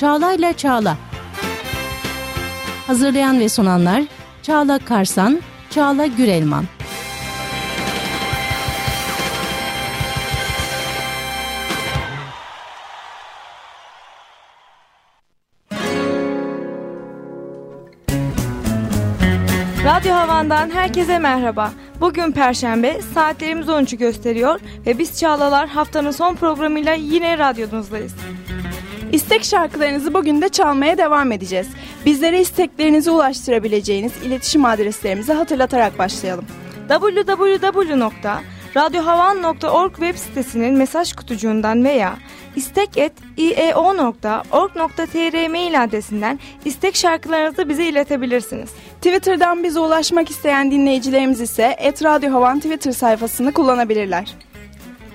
Çağla'yla Çağla. Hazırlayan ve sunanlar Çağla Karsan, Çağla Gürelman. Radyo Havan'dan herkese merhaba. Bugün Perşembe, saatlerimiz 13'ü gösteriyor ve biz Çağlalar haftanın son programıyla yine radyonuzdayız. İstek şarkılarınızı bugün de çalmaya devam edeceğiz. Bizlere isteklerinizi ulaştırabileceğiniz iletişim adreslerimizi hatırlatarak başlayalım. www.radyohavan.org web sitesinin mesaj kutucuğundan veya istek.ieo.org.tr mail adresinden istek şarkılarınızı bize iletebilirsiniz. Twitter'dan bize ulaşmak isteyen dinleyicilerimiz ise @radyohavan Twitter sayfasını kullanabilirler.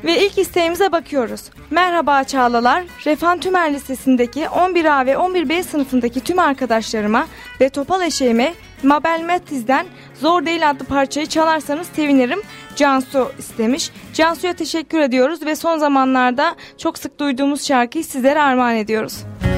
Ve ilk isteğimize bakıyoruz. Merhaba Çağlalar, Refan Tümer Lisesi'ndeki 11A ve 11B sınıfındaki tüm arkadaşlarıma ve Topal eşeğime Mabel Matiz'den Zor Değil adlı parçayı çalarsanız sevinirim. Cansu istemiş. Cansu'ya teşekkür ediyoruz ve son zamanlarda çok sık duyduğumuz şarkıyı sizlere armağan ediyoruz. Sallıyorum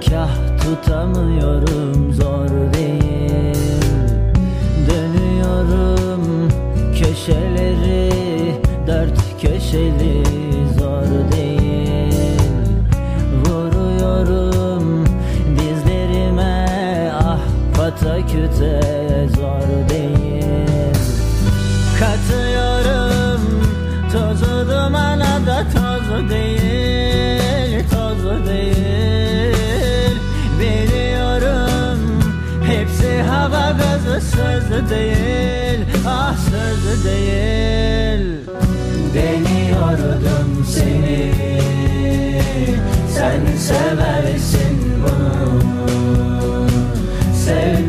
kah tutamıyorum zor değil. Dönüyorum köşeleri dört köşeli zor değil. Vuruyorum dizlerime ah pataküte zor değil. Katıyorum tozu dumana da toz değil gazı söz değil ah söz değil. Deniyordum seni sen seversin bunu. Sevmediysen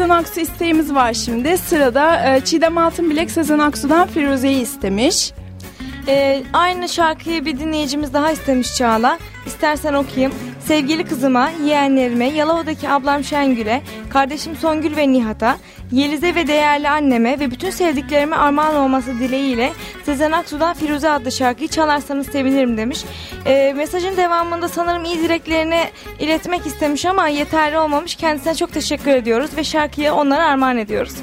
Sezen Aksu isteğimiz var şimdi. Sırada e, Çiğdem Altınbilek Sezen Aksu'dan Firuze'yi istemiş. Ee, aynı şarkıyı bir dinleyicimiz daha istemiş Çağla. İstersen okuyayım. Sevgili kızıma, yeğenlerime, Yalova'daki ablam Şengül'e, kardeşim Songül ve Nihat'a, Yeliz'e ve değerli anneme ve bütün sevdiklerime armağan olması dileğiyle Sezen Aksu'dan Firuze adlı şarkıyı çalarsanız sevinirim demiş. Ee, mesajın devamında sanırım iyi dileklerini iletmek istemiş ama yeterli olmamış. Kendisine çok teşekkür ediyoruz ve şarkıyı onlara armağan ediyoruz.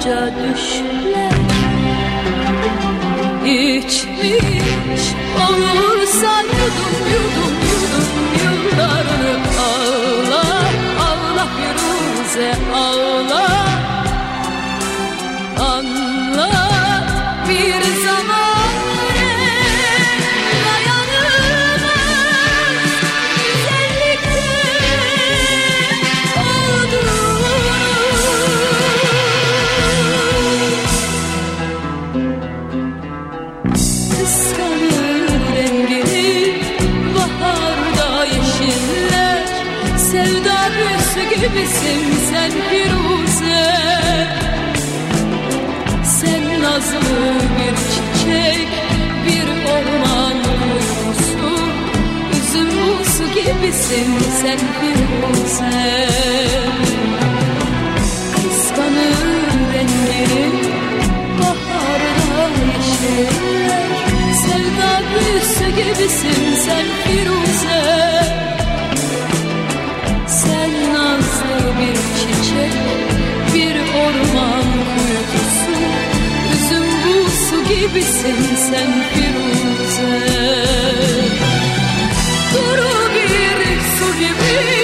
Bakınca düşler. İçmiş olursa gibisin sen Firuze Kıskanır rengini baharda yeşiller. Sevda büyüsü gibisin sen Firuze. Sen nazlı bir çiçek bir orman kuytusu Üzüm buzu gibisin sen Firuze bir su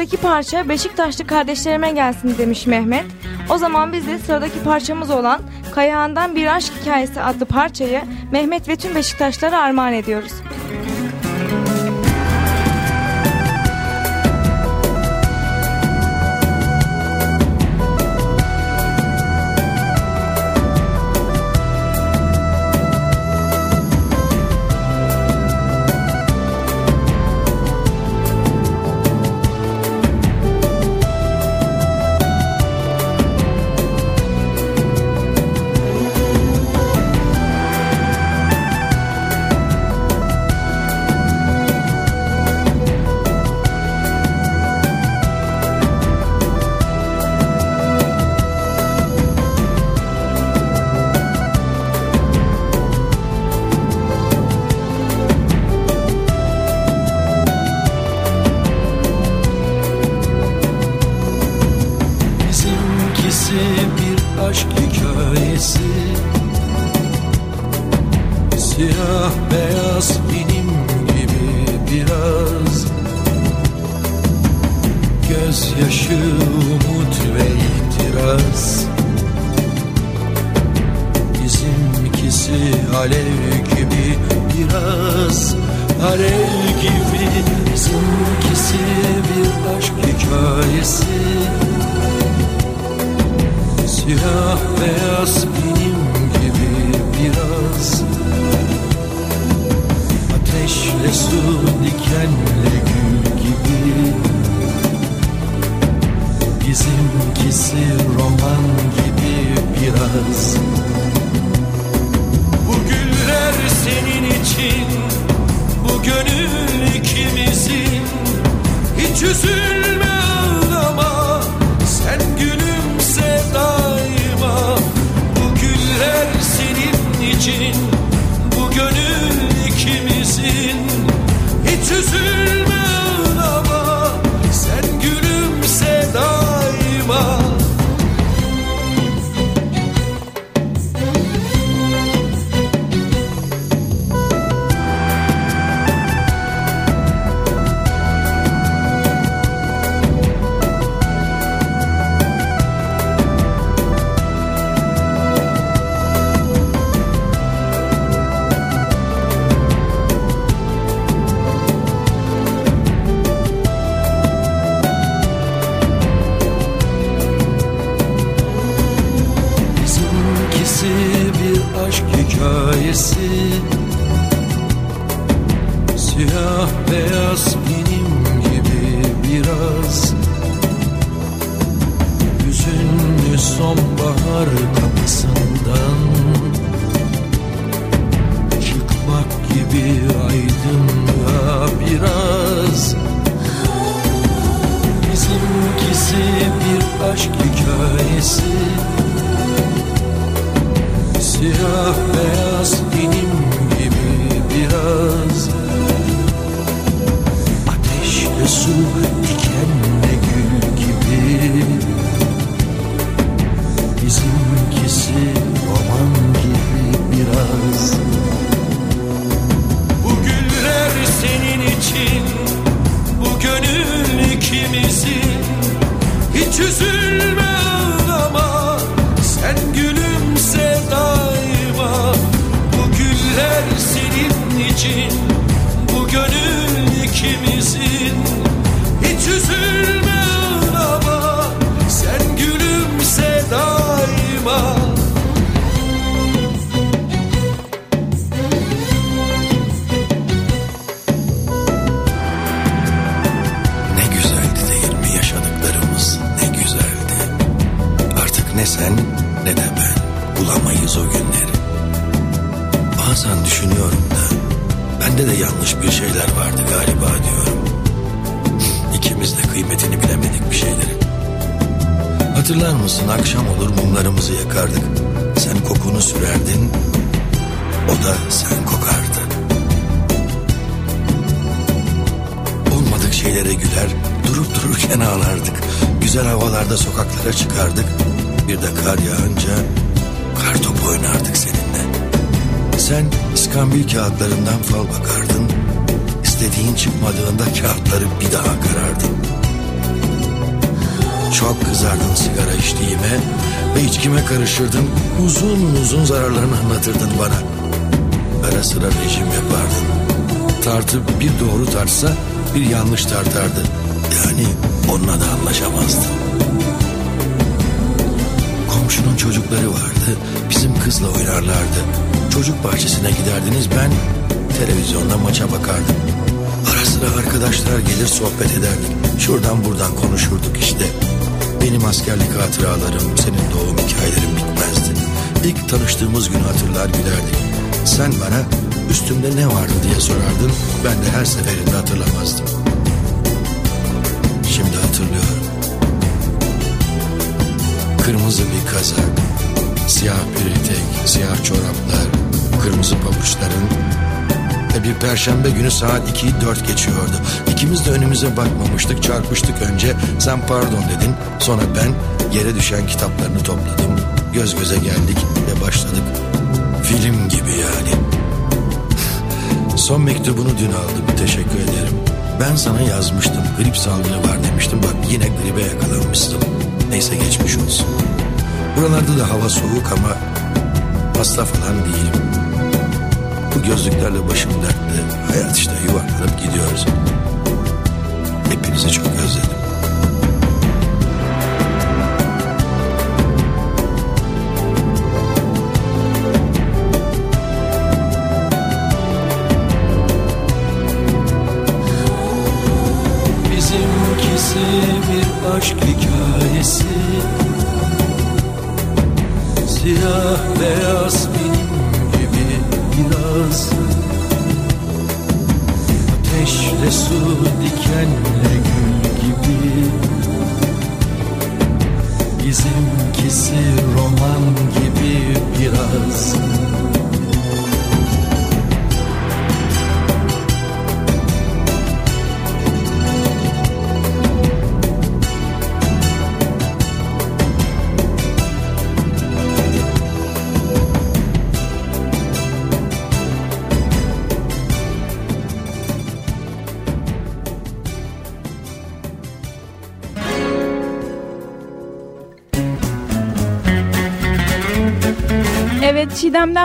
Sıradaki parça Beşiktaşlı kardeşlerime gelsin demiş Mehmet. O zaman biz de sıradaki parçamız olan Kayağından Bir Aşk Hikayesi adlı parçayı Mehmet ve tüm Beşiktaşlara armağan ediyoruz. Bizimkisi bir aşk hikayesi. Siyah beyaz benim gibi biraz. Gözyaşı, umut ve ihtiras Bizimkisi alev gibi biraz. Alev gibi Bizimkisi bir aşk hikayesi Siyah beyaz benim gibi biraz. Ateşle su dikenle gül gibi. Bizimkisi roman gibi biraz. Bu güller senin için Bu gönül ikimizin. Hiç üzülme ağlama senin aşk hikayesi. Siyah beyaz benim gibi biraz. Hüzünlü sonbahar kapısından Çıkmak gibi aydınlığa biraz. Bizimkisi bir aşk hikayesi Siyah beyaz bende de yanlış bir şeyler vardı galiba diyorum. İkimiz de kıymetini bilemedik bir şeylerin. Hatırlar mısın akşam olur mumlarımızı yakardık. Sen kokunu sürerdin o da sen kokardı. Olmadık şeylere güler, durup dururken ağlardık. Güzel havalarda sokaklara çıkardık. Bir de kar yağınca kar topu oynardık seninle. Sen iskambil kağıtlarından fal bakardın. İstediğin çıkmadığında kağıtları bir daha karardın. Çok kızardın sigara içtiğime ve içkime karışırdın. Uzun uzun zararlarını anlatırdın bana. Ara sıra rejim yapardın. Tartı bir doğru tartsa bir yanlış tartardı. Yani onunla da anlaşamazdın. Komşunun çocukları vardı. Bizim kızla oynarlardı. Çocuk bahçesine giderdiniz ben televizyonda maça bakardım. Ara sıra arkadaşlar gelir sohbet ederdik. Şuradan buradan konuşurduk işte. Benim askerlik hatıralarım, senin doğum hikayelerin bitmezdi. İlk tanıştığımız günü hatırlar gülerdik. Sen bana üstümde ne vardı diye sorardın. Ben de her seferinde hatırlamazdım. Şimdi hatırlıyorum. Kırmızı bir kazak, siyah bir etek, siyah çoraplar, kırmızı pabuçların bir perşembe günü saat 2'yi 4 geçiyordu. İkimiz de önümüze bakmamıştık, çarpıştık önce. Sen pardon dedin, sonra ben yere düşen kitaplarını topladım. Göz göze geldik ve başladık. Film gibi yani. Son mektubunu dün aldım, teşekkür ederim. Ben sana yazmıştım, grip salgını var demiştim. Bak yine gribe yakalanmıştım. Neyse geçmiş olsun. Buralarda da hava soğuk ama hasta falan değilim. Bu gözlüklerle başım dertte. Hayat işte yuvarlanıp gidiyoruz. Hepinizi çok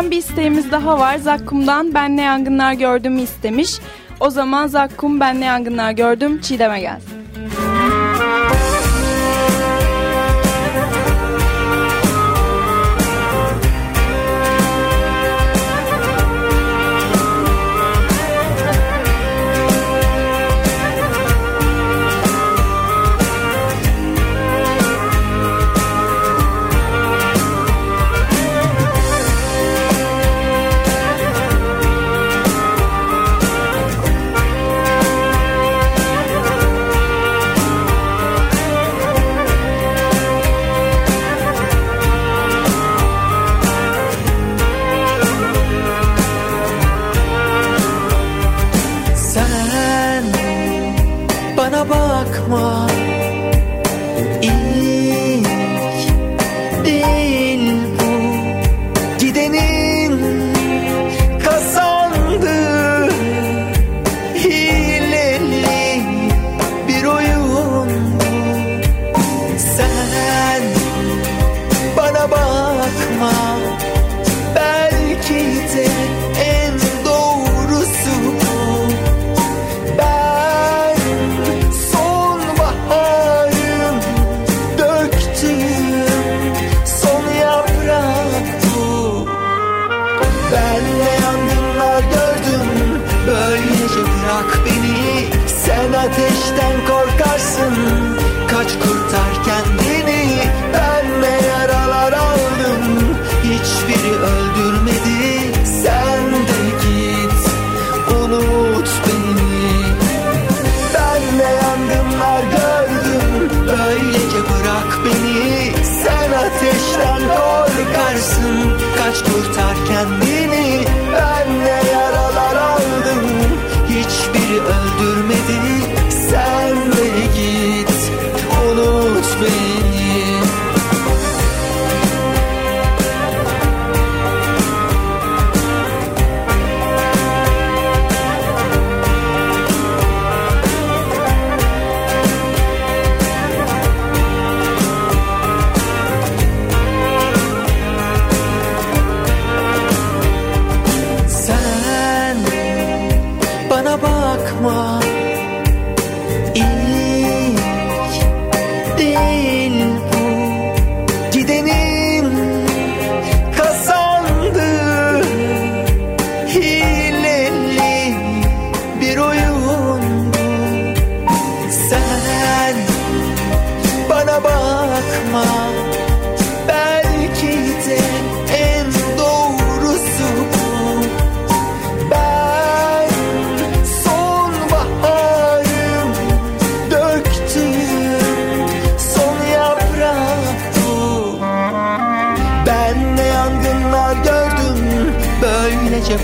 Çiğdem'den bir isteğimiz daha var. Zakkum'dan ben ne yangınlar gördüm istemiş. O zaman Zakkum ben ne yangınlar gördüm Çiğdem'e gelsin.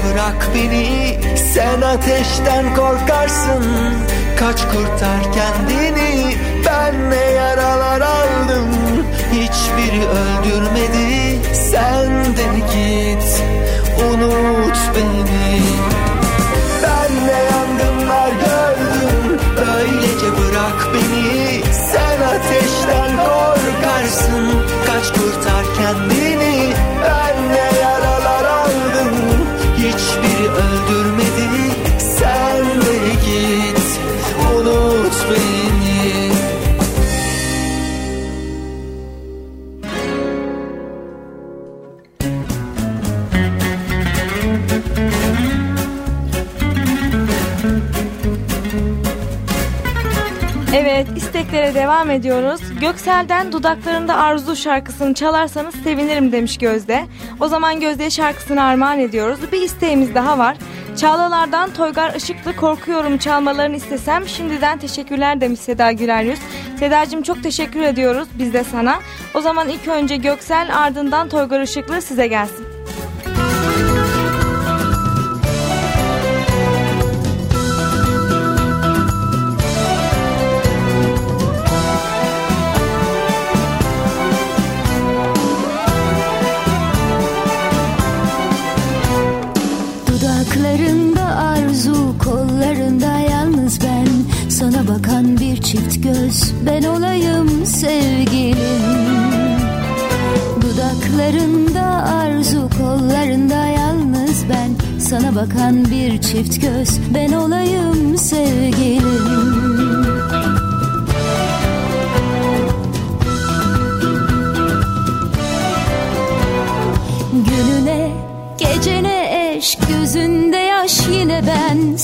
Bırak beni Sen ateşten korkarsın. Kaç kurtar kendini Ben ne yaralar aldım. Hiçbiri öldürmedi Sen de git? Unut beni. Ben ne yangınlar gördüm. Öylece bırak beni Sen ateşten korkarsın. Kaç kurtar kendini devam ediyoruz. Göksel'den Dudaklarında Arzu şarkısını çalarsanız sevinirim demiş Gözde. O zaman Gözde'ye şarkısını armağan ediyoruz. Bir isteğimiz daha var. Çağlalardan Toygar Işıklı Korkuyorum çalmalarını istesem şimdiden teşekkürler demiş Seda Güler Yüz. Sedacığım çok teşekkür ediyoruz biz de sana. O zaman ilk önce Göksel ardından Toygar Işıklı size gelsin. Bakan bir çift göz, ben olayım sevgilim. Gününe gecene eş gözünde yaş yine ben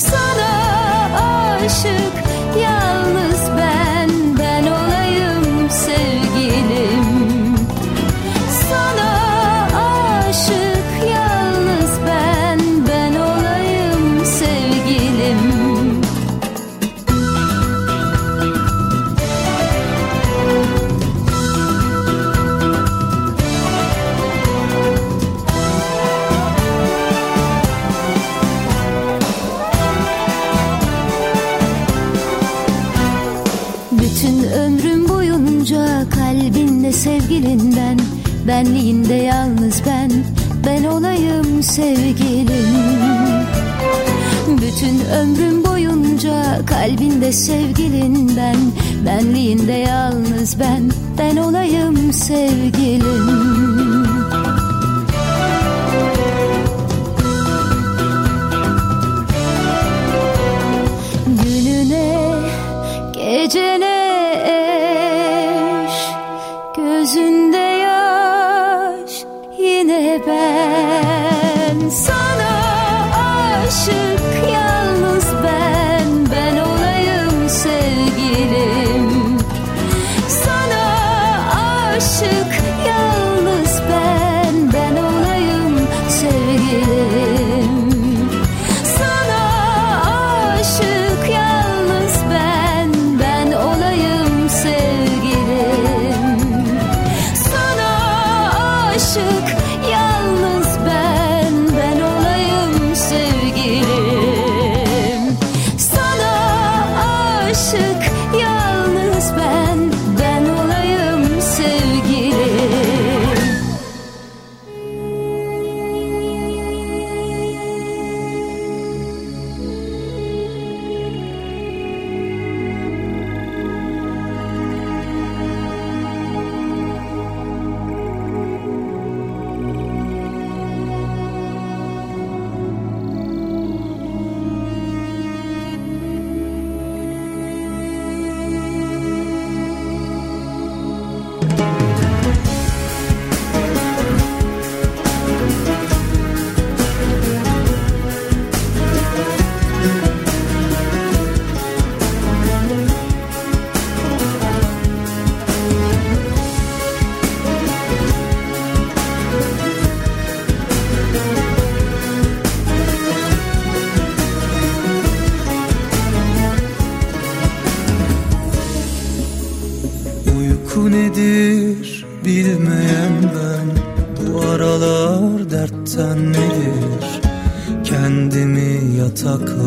ömrüm boyunca kalbinde sevgilin ben Benliğinde yalnız ben Ben olayım sevgilim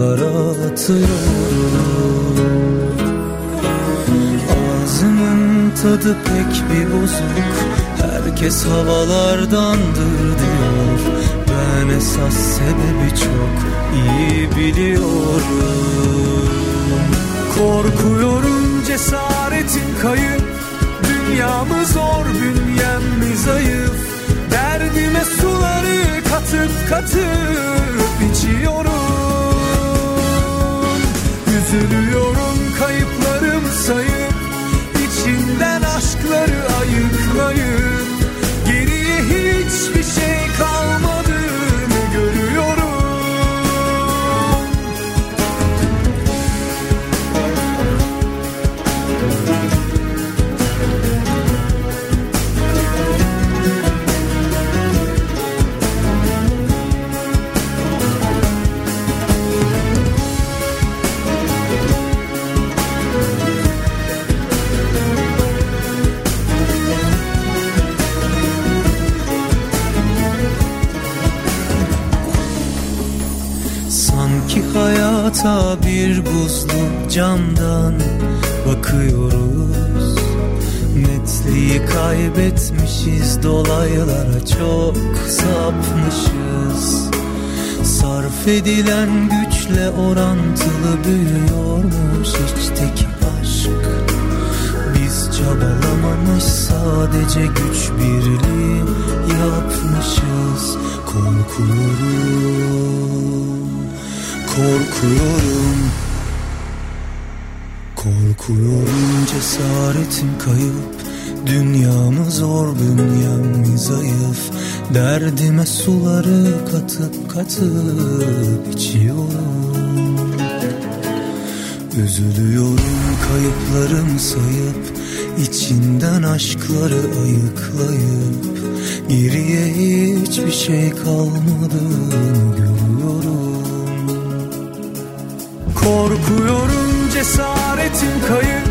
yataklara atıyorum Ağzımın tadı pek bir bozuk. Herkes havalardandır diyor. Ben esas sebebi çok iyi biliyorum. Korkuyorum cesaretin kayıp. Dünyamı zor bünyem mi zayıf. Derdime suları katıp katıp içiyorum Üzülüyorum kayıplarım sayıp içinden aşkları ayıklayıp camdan bakıyoruz. Netliği kaybetmişiz dolaylara çok sapmışız. Sarf edilen güçle orantılı büyüyormuş içteki aşk. Biz çabalamamış sadece güç birliği yapmışız. Korkuyorum, korkuyorum Korkuyorum cesaretim kayıp Dünyamı zor bünyem zayıf. Derdime suları katıp katıp içiyorum. Üzülüyorum kayıplarım sayıp içinden aşkları ayıklayıp. Geriye hiçbir şey kalmadığını görüyorum. Korkuyorum cesaretim kayıp.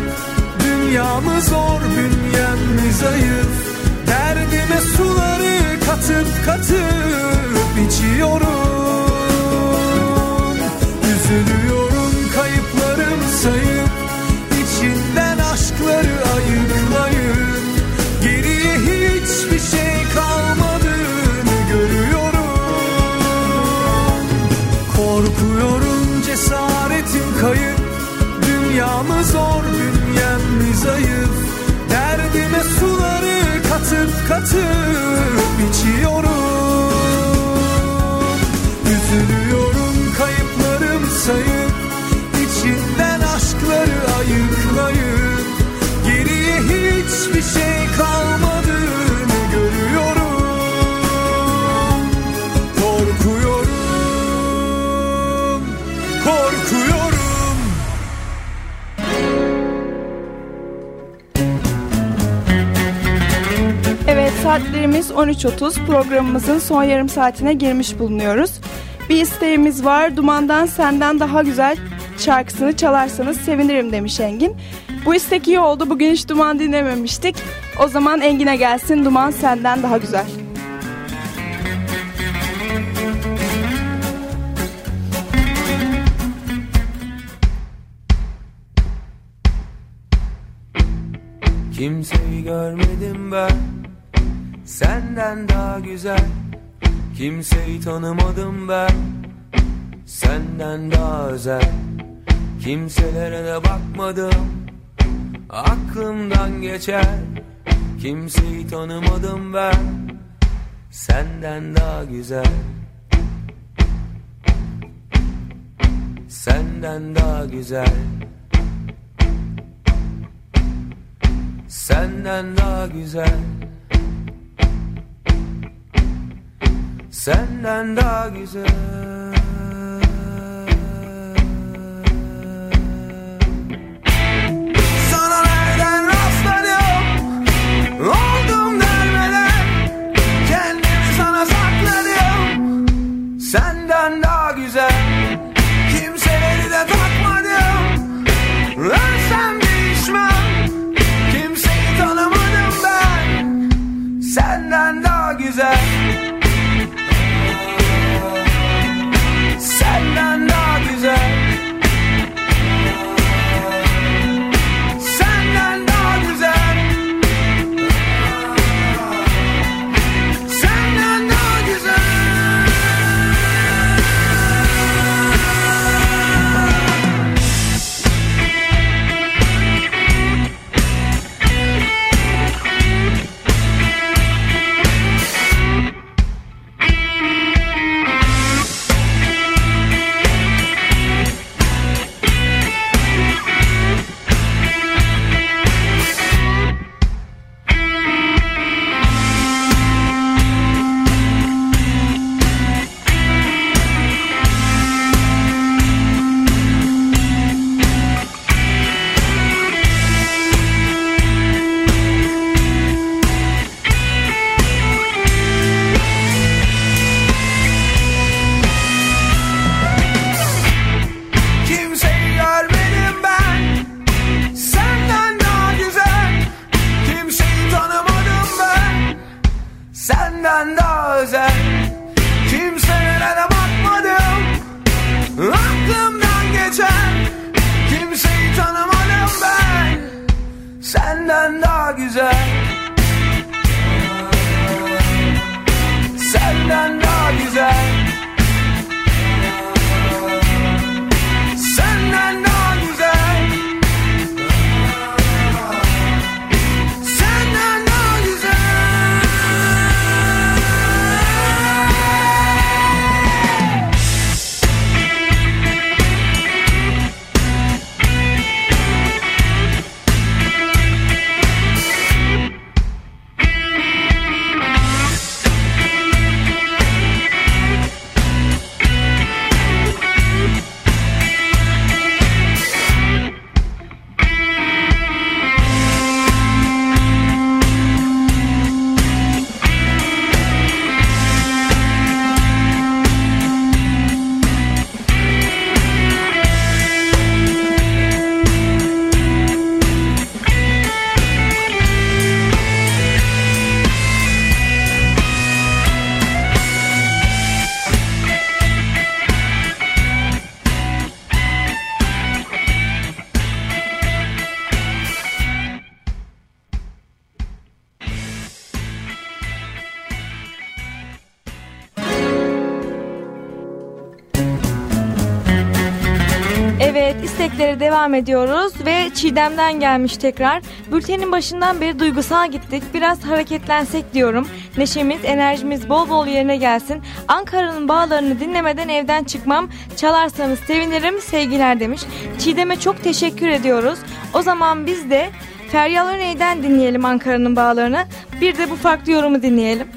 Dünyamı zor bünyem mi zayıf. Derdime suları katıp katıp içiyorum. Üzülüyorum katıp içiyorum. Üzülüyorum kayıplarım sayıp içinden aşkları ayıklayıp saatlerimiz 13.30 programımızın son yarım saatine girmiş bulunuyoruz. Bir isteğimiz var Duman'dan Senden Daha Güzel şarkısını çalarsanız sevinirim demiş Engin. Bu istek iyi oldu bugün hiç Duman dinlememiştik. O zaman Engin'e gelsin Duman Senden Daha Güzel. Kimseyi görmedim ben Senden daha güzel. Kimseyi tanımadım ben. Senden daha özel. Kimselere de bakmadım. Aklımdan geçer. Kimseyi tanımadım ben. Senden daha güzel. Senden daha güzel. Senden daha güzel Senden daha güzel. Sana nereden rastladım Oldum dermeden Kendimi sana sakladım Senden daha güzel. Kimseleri de takmadım. Ölsem değişmem Kimseyi tanımadım ben. Senden daha güzel devam ediyoruz ve Çiğdem'den gelmiş tekrar. Bültenin başından beri duygusal gittik. Biraz hareketlensek diyorum. Neşemiz, enerjimiz bol bol yerine gelsin. Ankara'nın bağlarını dinlemeden evden çıkmam. Çalarsanız sevinirim. Sevgiler demiş. Çiğdem'e çok teşekkür ediyoruz. O zaman biz de Feryal Öney'den dinleyelim Ankara'nın bağlarını. Bir de bu farklı yorumu dinleyelim.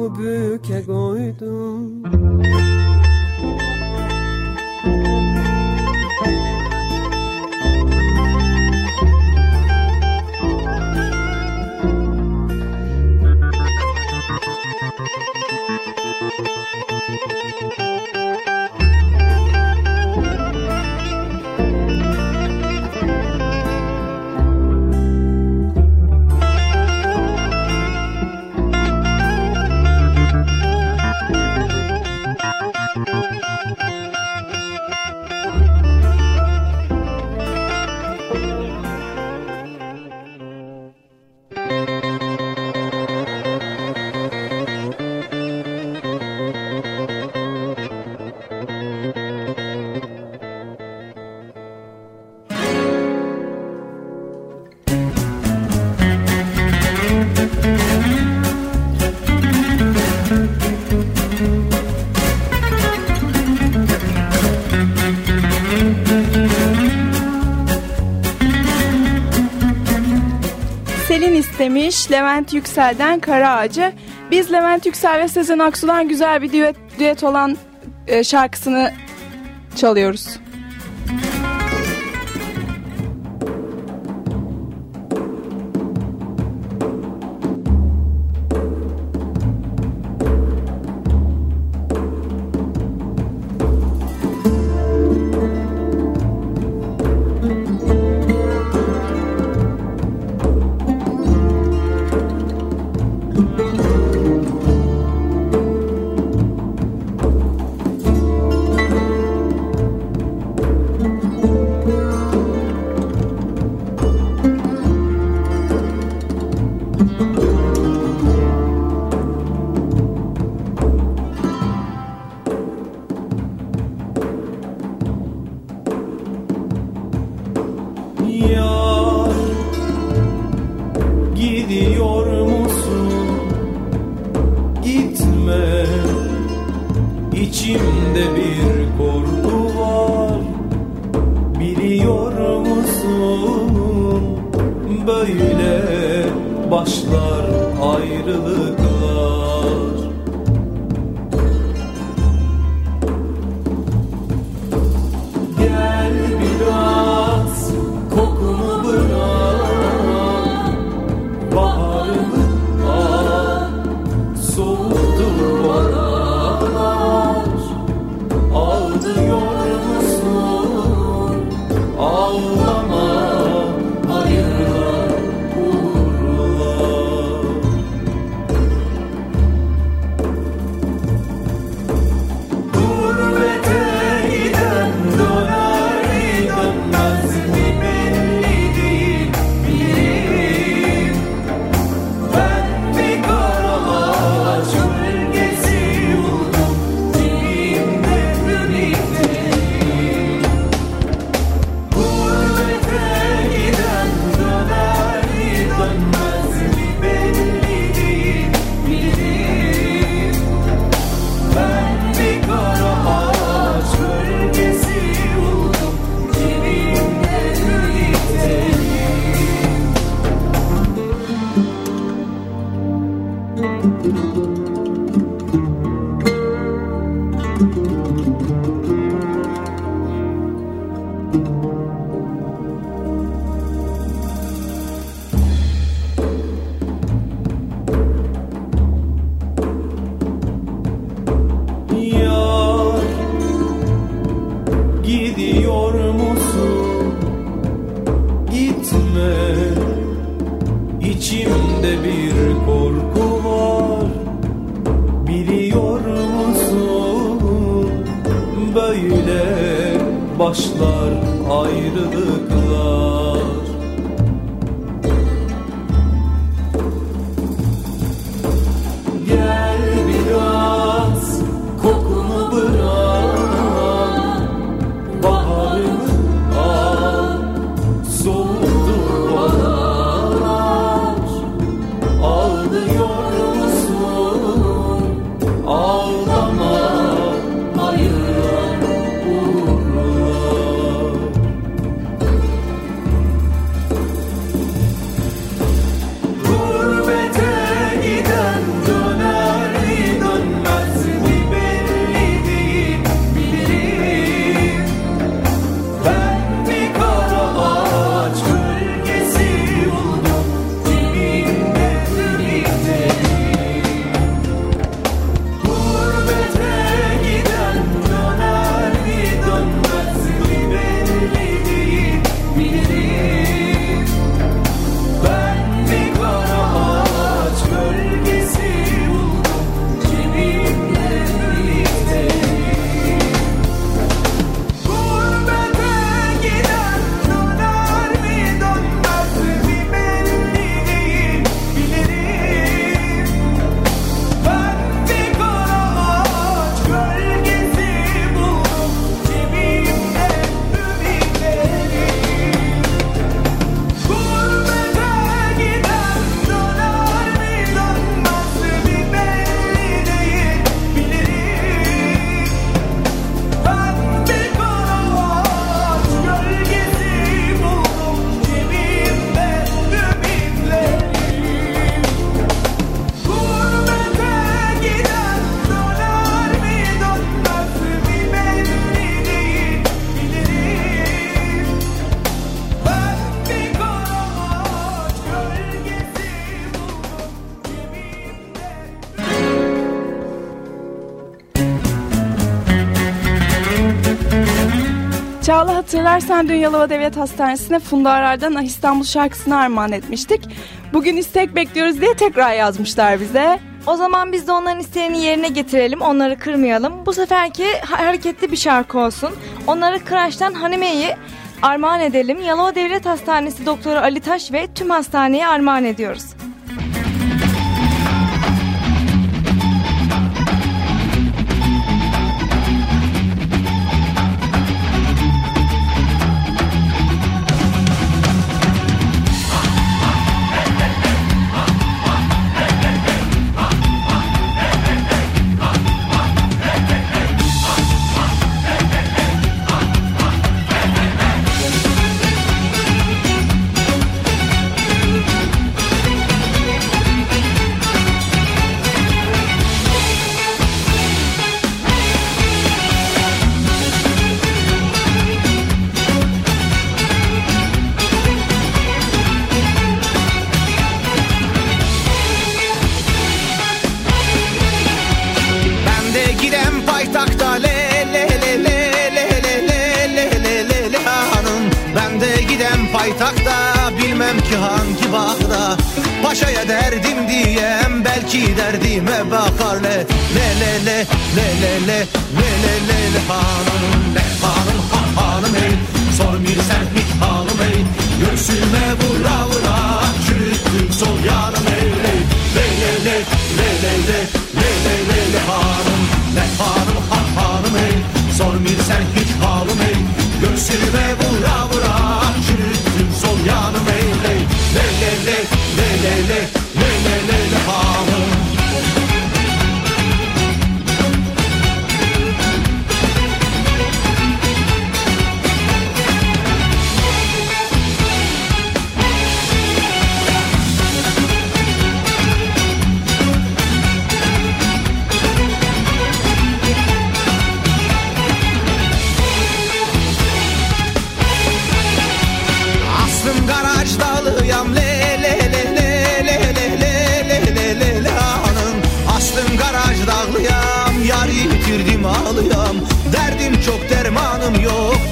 Kafamı büke koydum demiş Levent Yüksel'den Kara Ağacı. Biz Levent Yüksel ve Sezen Aksu'dan güzel bir düet, düet olan e, şarkısını çalıyoruz. seversen dün Yalova Devlet Hastanesi'ne Funda Arar'dan Ah İstanbul şarkısını armağan etmiştik. Bugün istek bekliyoruz diye tekrar yazmışlar bize. O zaman biz de onların isteğini yerine getirelim. Onları kırmayalım. Bu seferki hareketli bir şarkı olsun. Onlara Kıraş'tan Hanime'yi armağan edelim. Yalova Devlet Hastanesi doktoru Ali Taş ve tüm hastaneye armağan ediyoruz.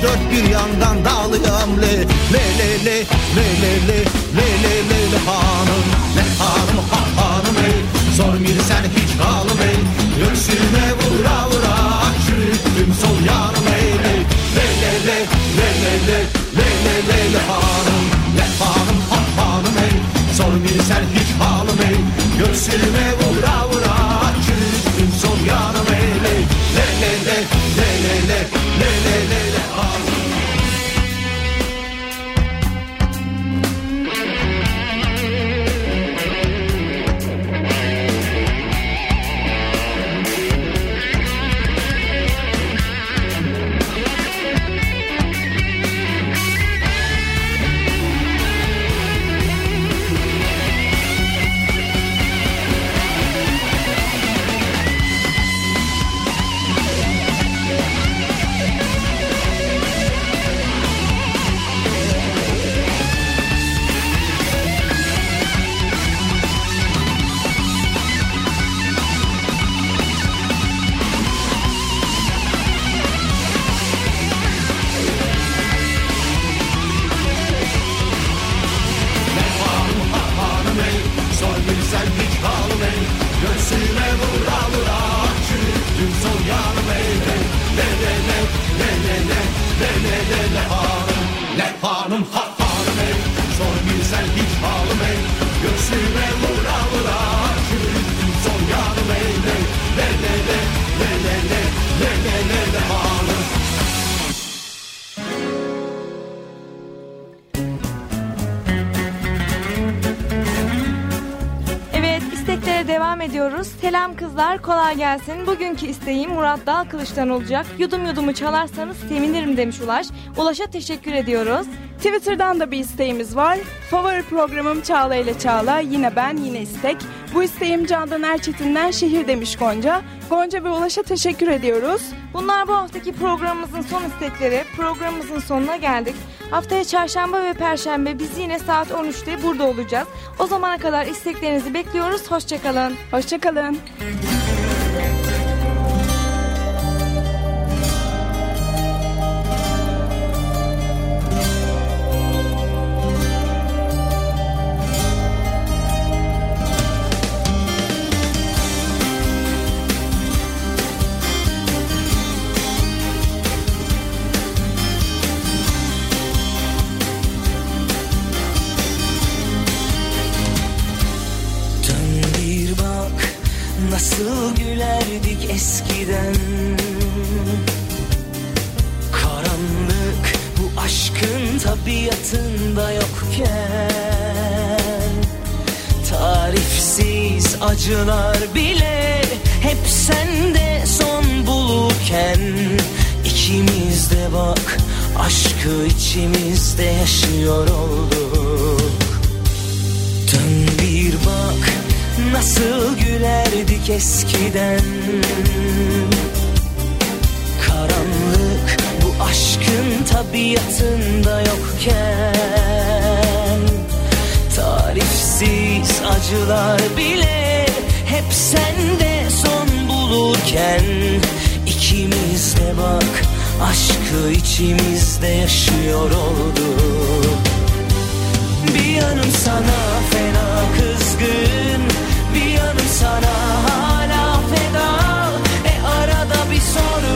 dört bir yandan dağılıyam le le le le le le le le le le le hanım le hanım ha hanım ey sormuyor sen hiç kalım ey Selam kızlar, kolay gelsin. Bugünkü isteğim Murat Dal Kılıç'tan olacak. Yudum yudumu çalarsanız sevinirim demiş Ulaş. Ulaş'a teşekkür ediyoruz. Twitter'dan da bir isteğimiz var. Favori programım Çağla ile Çağla. Yine ben, yine istek. Bu isteğim Candan Erçetin'den şehir demiş Gonca. Gonca ve Ulaş'a teşekkür ediyoruz. Bunlar bu haftaki programımızın son istekleri. Programımızın sonuna geldik. Haftaya çarşamba ve perşembe biz yine saat 13'te burada olacağız. O zamana kadar isteklerinizi bekliyoruz. Hoşçakalın. Hoşçakalın. Hoşçakalın. Aşkın tabiatında yokken Tarifsiz acılar bile hep sende son bulurken ikimizde bak aşkı içimizde yaşıyor olduk. Bir yanım sana fena kızgın Bir yanım sana hala feda. E arada bir soru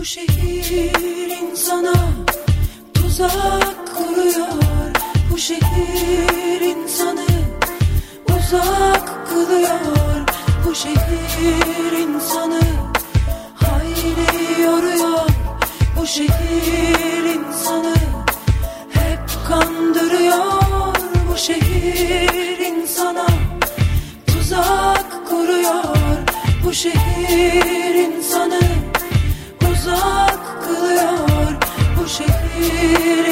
Bu şehir insana tuzak kuruyor. Bu şehir insanı uzak kılıyor. Bu şehir insanı hayli yoruyor. Bu şehir insanı hep kandırıyor. Bu şehir insana tuzak kuruyor. Bu şehir insanı uzak kılıyor bu şehir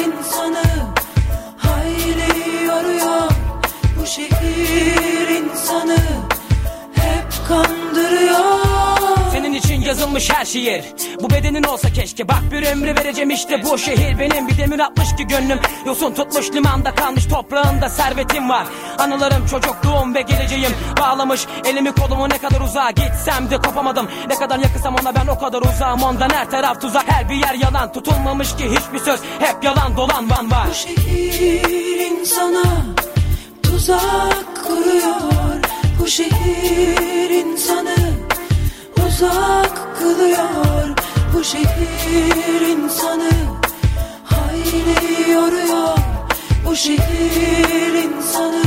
yazılmış her şiir. Bu bedenin olsa keşke. Bak bir ömrü vereceğim işte. Bu şehir benim. Bir demir atmış ki gönlüm. Yosun tutmuş limanda kalmış toprağında servetim var. Anılarım çocukluğum ve geleceğim. Bağlamış elimi kolumu ne kadar uzağa Gitsem de kopamadım. Ne kadar yakınsam ona ben o kadar uzağım. Ondan her taraf tuzak her bir yer yalan. Tutulmamış ki hiçbir söz hep yalan dolan van var. Bu şehir insana tuzak kuruyor. Bu şehir insanı uzak kılıyor Bu şehir insanı. Hayli yoruyor Bu şehir insanı.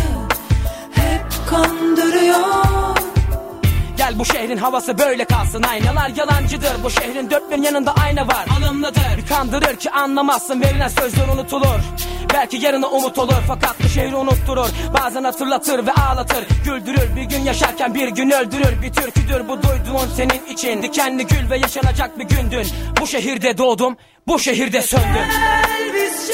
Hep kandırıyor. Gel bu şehrin havası böyle kalsın. Aynalar yalancıdır. Bu şehrin dört bir yanında ayna var. Alımlıdır kandırır ki anlamazsın. Verilen sözler unutulur Belki yarına umut olur fakat bu şehri unutturur. Bazen hatırlatır ve ağlatır. Güldürür bir gün yaşarken bir gün öldürür. Bir türküdür bu duyduğun senin için. Dikenli gül ve yaşanacak bir gündün. Bu şehirde doğdum bu şehirde söndüm. Gel biz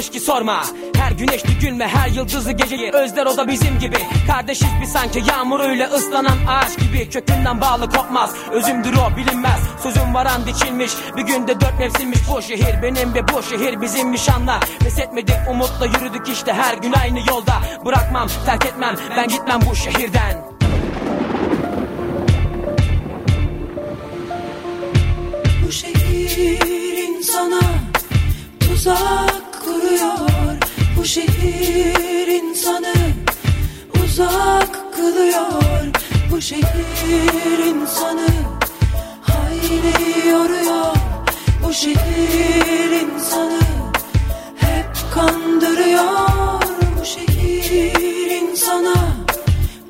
Bağlanmış ki sorma. Her güneşli gün ve her yıldızlı geceyi Özler o da bizim gibi. Kardeşiz bir sanki yağmuruyla ıslanan ağaç gibi. Kökünden bağlı kopmaz Özümdür o bilinmez. Sözüm varan dikilmiş Bir günde dört mevsimmiş. Bu şehir Benim ve bu şehir bizimmiş anla Pes etmedik umutla yürüdük işte her gün aynı yolda. Bırakmam terk etmem ben gitmem bu şehirden. Bu şehir insana Bu şehir insanı uzak kılıyor. Bu şehir insanı hayli yoruyor. Bu şehir insanı hep kandırıyor. Bu şehir insana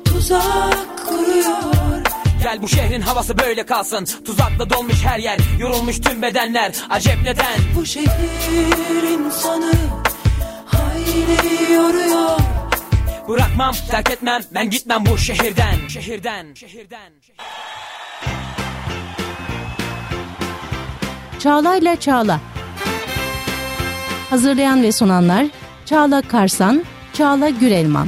tuzak kuruyor. Gel bu şehrin havası böyle kalsın. Tuzakla dolmuş her yer Yorulmuş tüm bedenler. Acep neden? Bu şehir insanı hayli yoruyor Bırakmam terk etmem ben gitmem bu şehirden Şehirden Şehirden Çağla'yla Çağla. Hazırlayan ve sunanlar Çağla Karsan, Çağla Gürelman.